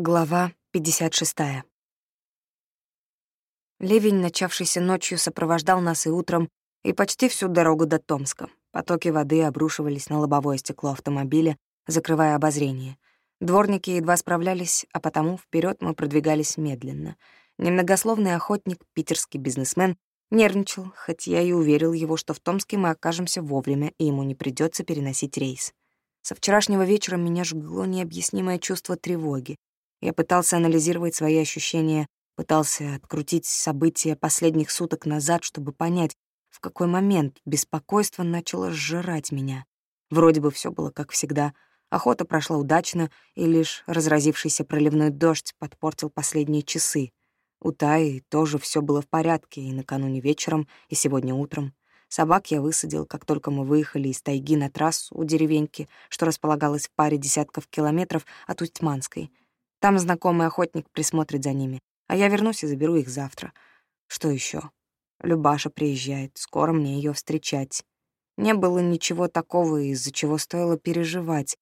Глава 56. Ливень, начавшийся ночью, сопровождал нас и утром, и почти всю дорогу до Томска. Потоки воды обрушивались на лобовое стекло автомобиля, закрывая обозрение. Дворники едва справлялись, а потому вперед мы продвигались медленно. Немногословный охотник, питерский бизнесмен, нервничал, хоть я и уверил его, что в Томске мы окажемся вовремя, и ему не придется переносить рейс. Со вчерашнего вечера меня жгло необъяснимое чувство тревоги. Я пытался анализировать свои ощущения, пытался открутить события последних суток назад, чтобы понять, в какой момент беспокойство начало сжирать меня. Вроде бы все было как всегда. Охота прошла удачно, и лишь разразившийся проливной дождь подпортил последние часы. У Таи тоже все было в порядке и накануне вечером, и сегодня утром. Собак я высадил, как только мы выехали из тайги на трассу у деревеньки, что располагалась в паре десятков километров от Усть-Манской — там знакомый охотник присмотрит за ними, а я вернусь и заберу их завтра. Что еще? Любаша приезжает, скоро мне ее встречать. Не было ничего такого, из-за чего стоило переживать.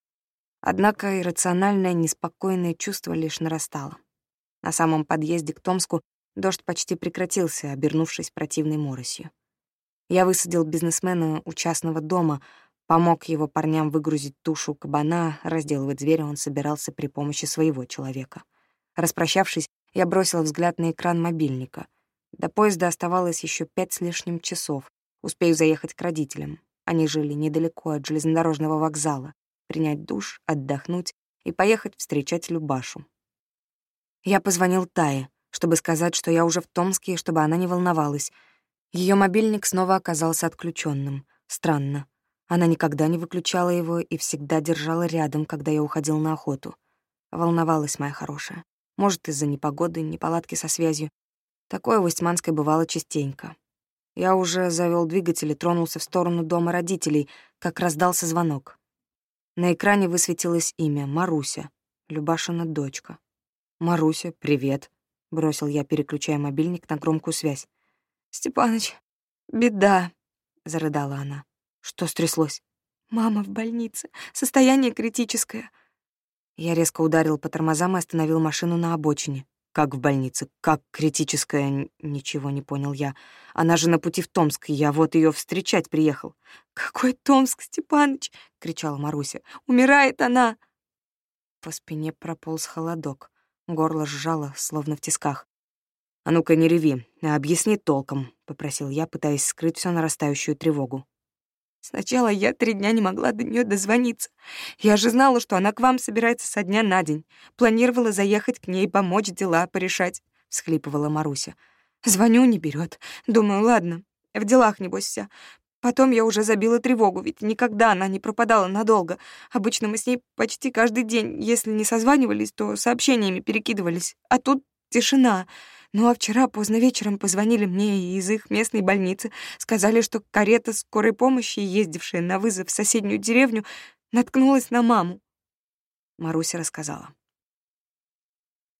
Однако иррациональное, неспокойное чувство лишь нарастало. На самом подъезде к Томску дождь почти прекратился, обернувшись противной моросью. Я высадил бизнесмена у частного дома, Помог его парням выгрузить тушу кабана, разделывать зверя он собирался при помощи своего человека. Распрощавшись, я бросил взгляд на экран мобильника. До поезда оставалось еще пять с лишним часов. Успею заехать к родителям. Они жили недалеко от железнодорожного вокзала. Принять душ, отдохнуть и поехать встречать Любашу. Я позвонил Тае, чтобы сказать, что я уже в Томске, чтобы она не волновалась. Ее мобильник снова оказался отключенным. Странно. Она никогда не выключала его и всегда держала рядом, когда я уходил на охоту. Волновалась моя хорошая. Может, из-за непогоды, неполадки со связью. Такое в Устьманской бывало частенько. Я уже завел двигатель и тронулся в сторону дома родителей, как раздался звонок. На экране высветилось имя — Маруся, Любашина дочка. «Маруся, привет», — бросил я, переключая мобильник на громкую связь. «Степаныч, беда», — зарыдала она. Что стряслось? Мама в больнице. Состояние критическое. Я резко ударил по тормозам и остановил машину на обочине. Как в больнице? Как критическое? Ничего не понял я. Она же на пути в Томск, я вот ее встречать приехал. Какой Томск, Степаныч? кричала Маруся. Умирает она. По спине прополз холодок. Горло сжало, словно в тисках. «А ну-ка, не реви, а объясни толком», — попросил я, пытаясь скрыть всю нарастающую тревогу. Сначала я три дня не могла до нее дозвониться. Я же знала, что она к вам собирается со дня на день. Планировала заехать к ней, помочь дела порешать», — всхлипывала Маруся. «Звоню, не берет. Думаю, ладно, в делах, небось, вся. Потом я уже забила тревогу, ведь никогда она не пропадала надолго. Обычно мы с ней почти каждый день, если не созванивались, то сообщениями перекидывались. А тут тишина. Ну а вчера поздно вечером позвонили мне из их местной больницы, сказали, что карета скорой помощи, ездившая на вызов в соседнюю деревню, наткнулась на маму. Маруся рассказала.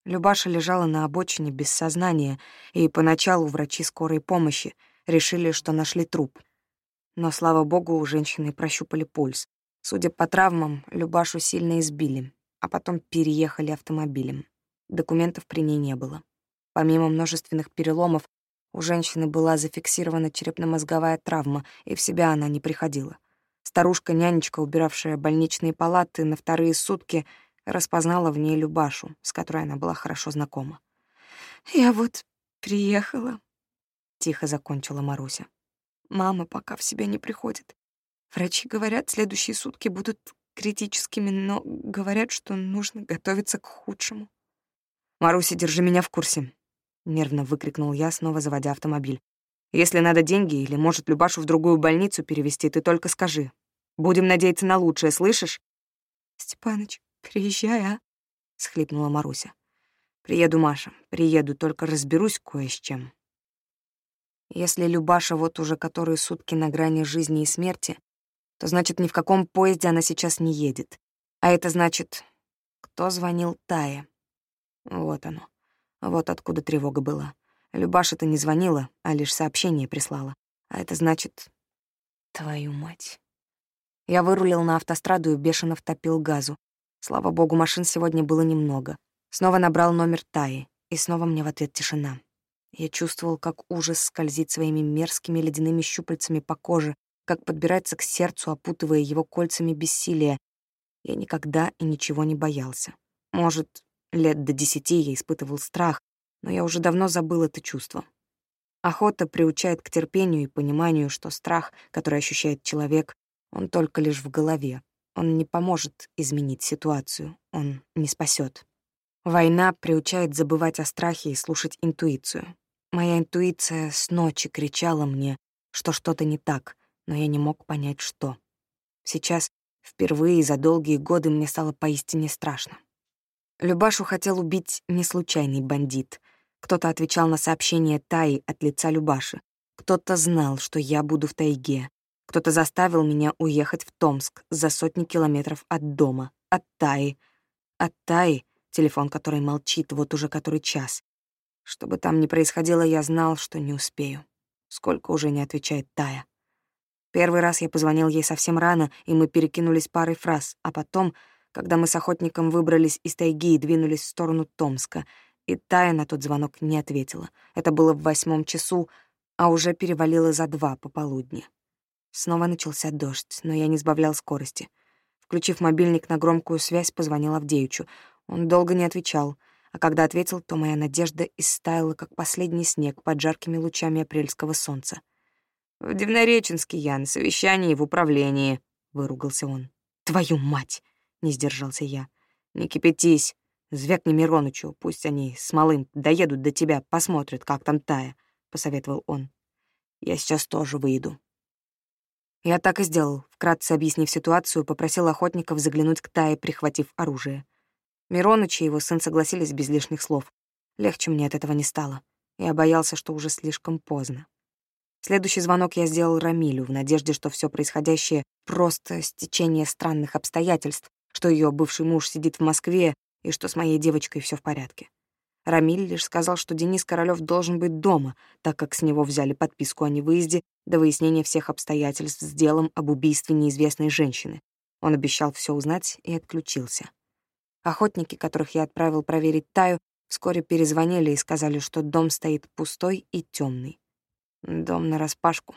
Любаша лежала на обочине без сознания, и поначалу врачи скорой помощи решили, что нашли труп. Но, слава богу, у женщины прощупали пульс. Судя по травмам, Любашу сильно избили, а потом переехали автомобилем. Документов при ней не было. Помимо множественных переломов, у женщины была зафиксирована черепно-мозговая травма, и в себя она не приходила. Старушка-нянечка, убиравшая больничные палаты на вторые сутки, распознала в ней Любашу, с которой она была хорошо знакома. «Я вот приехала», — тихо закончила Маруся. «Мама пока в себя не приходит. Врачи говорят, следующие сутки будут критическими, но говорят, что нужно готовиться к худшему». «Маруся, держи меня в курсе. Нервно выкрикнул я, снова заводя автомобиль. «Если надо деньги или, может, Любашу в другую больницу перевести, ты только скажи. Будем надеяться на лучшее, слышишь?» «Степаныч, приезжай, а?» — схлипнула Маруся. «Приеду, Маша, приеду, только разберусь кое с чем». Если Любаша вот уже которые сутки на грани жизни и смерти, то значит, ни в каком поезде она сейчас не едет. А это значит, кто звонил Тае? Вот оно. Вот откуда тревога была. Любаша-то не звонила, а лишь сообщение прислала. А это значит... Твою мать. Я вырулил на автостраду и бешено втопил газу. Слава богу, машин сегодня было немного. Снова набрал номер Таи, и снова мне в ответ тишина. Я чувствовал, как ужас скользит своими мерзкими ледяными щупальцами по коже, как подбирается к сердцу, опутывая его кольцами бессилия. Я никогда и ничего не боялся. Может, лет до десяти я испытывал страх, но я уже давно забыл это чувство. Охота приучает к терпению и пониманию, что страх, который ощущает человек, он только лишь в голове. Он не поможет изменить ситуацию, он не спасет. Война приучает забывать о страхе и слушать интуицию. Моя интуиция с ночи кричала мне, что что-то не так, но я не мог понять, что. Сейчас, впервые за долгие годы, мне стало поистине страшно. Любашу хотел убить не случайный бандит. Кто-то отвечал на сообщение Таи от лица Любаши. Кто-то знал, что я буду в тайге. Кто-то заставил меня уехать в Томск за сотни километров от дома, от Таи. От Таи, телефон который молчит вот уже который час. Что бы там ни происходило, я знал, что не успею. Сколько уже не отвечает Тая. Первый раз я позвонил ей совсем рано, и мы перекинулись парой фраз, а потом, когда мы с охотником выбрались из тайги и двинулись в сторону Томска, и Тая на тот звонок не ответила. Это было в восьмом часу, а уже перевалило за два пополудни. Снова начался дождь, но я не сбавлял скорости. Включив мобильник на громкую связь, позвонил Авдеичу. Он долго не отвечал, а когда ответил, то моя надежда истаяла, как последний снег под жаркими лучами апрельского солнца. «В Дивнореченске я, на совещании в управлении», — выругался он. «Твою мать!» — не сдержался я. «Не кипятись. Звякни Миронычу, пусть они с малым доедут до тебя, посмотрят, как там Тая», — посоветовал он. «Я сейчас тоже выйду». Я так и сделал, вкратце объяснив ситуацию, попросил охотников заглянуть к Тае, прихватив оружие. Мироныч и его сын согласились без лишних слов. Легче мне от этого не стало. Я боялся, что уже слишком поздно. Следующий звонок я сделал Рамилю в надежде, что все происходящее — просто стечение странных обстоятельств, что ее бывший муж сидит в Москве и что с моей девочкой все в порядке. Рамиль лишь сказал, что Денис Королёв должен быть дома, так как с него взяли подписку о невыезде до выяснения всех обстоятельств с делом об убийстве неизвестной женщины. Он обещал все узнать и отключился. Охотники, которых я отправил проверить Таю, вскоре перезвонили и сказали, что дом стоит пустой и темный. «Дом нараспашку.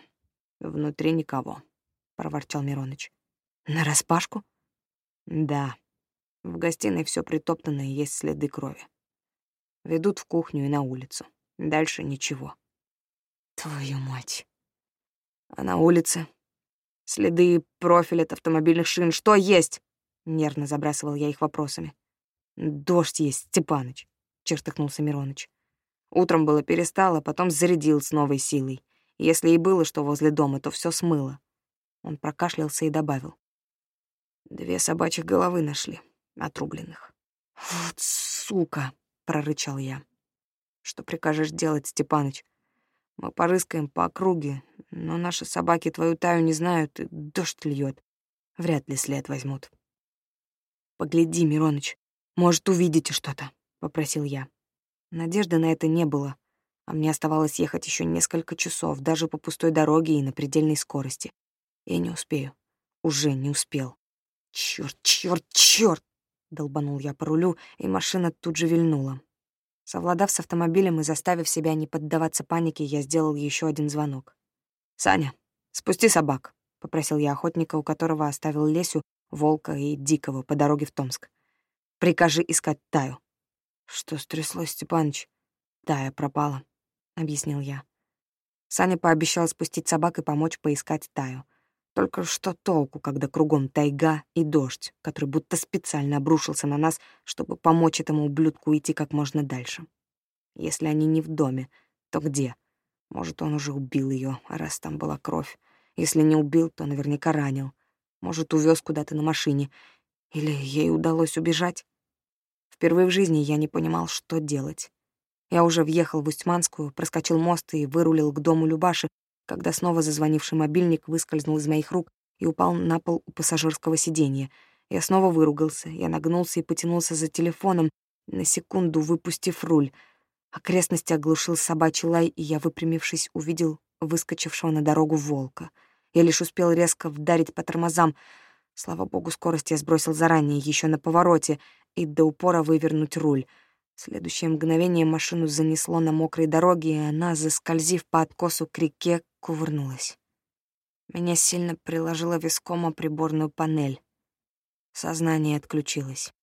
Внутри никого», — проворчал Мироныч. «Нараспашку?» «Да. В гостиной все притоптано и есть следы крови. Ведут в кухню и на улицу. Дальше ничего». «Твою мать!» А на улице следы, профиль от автомобильных шин. Что есть? Нервно забрасывал я их вопросами. Дождь есть, Степаныч, чертыхнулся Мироныч. Утром было перестало, потом зарядил с новой силой. Если и было что возле дома, то все смыло. Он прокашлялся и добавил. Две собачьих головы нашли, отрубленных. «Вот сука!» — прорычал я. «Что прикажешь делать, Степаныч? Мы порыскаем по округе, но наши собаки твою таю не знают, и дождь льет. Вряд ли след возьмут. «Погляди, Мироныч, может, увидите что-то», — попросил я. Надежды на это не было, а мне оставалось ехать еще несколько часов, даже по пустой дороге и на предельной скорости. Я не успею. Уже не успел. Черт, черт, черт! долбанул я по рулю, и машина тут же вильнула. Совладав с автомобилем и заставив себя не поддаваться панике, я сделал еще один звонок. «Саня, спусти собак», — попросил я охотника, у которого оставил Лесю, Волка и Дикого по дороге в Томск. «Прикажи искать Таю». «Что стряслось, Степаныч?» «Тая пропала», — объяснил я. Саня пообещал спустить собак и помочь поискать Таю. Только что толку, когда кругом тайга и дождь, который будто специально обрушился на нас, чтобы помочь этому ублюдку уйти как можно дальше. Если они не в доме, то где? Может, он уже убил ее, раз там была кровь. Если не убил, то наверняка ранил. Может, увез куда-то на машине. Или ей удалось убежать? Впервые в жизни я не понимал, что делать. Я уже въехал в Устьманскую, проскочил мост и вырулил к дому Любаши, когда снова зазвонивший мобильник выскользнул из моих рук и упал на пол у пассажирского сиденья. Я снова выругался. Я нагнулся и потянулся за телефоном, на секунду выпустив руль. Окрестности оглушил собачий лай, и я, выпрямившись, увидел выскочившего на дорогу волка. Я лишь успел резко вдарить по тормозам. Слава богу, скорость я сбросил заранее, еще на повороте, и до упора вывернуть руль — В следующее мгновение машину занесло на мокрой дороге, и она, заскользив по откосу к реке, кувырнулась. Меня сильно приложило виском о приборную панель. Сознание отключилось.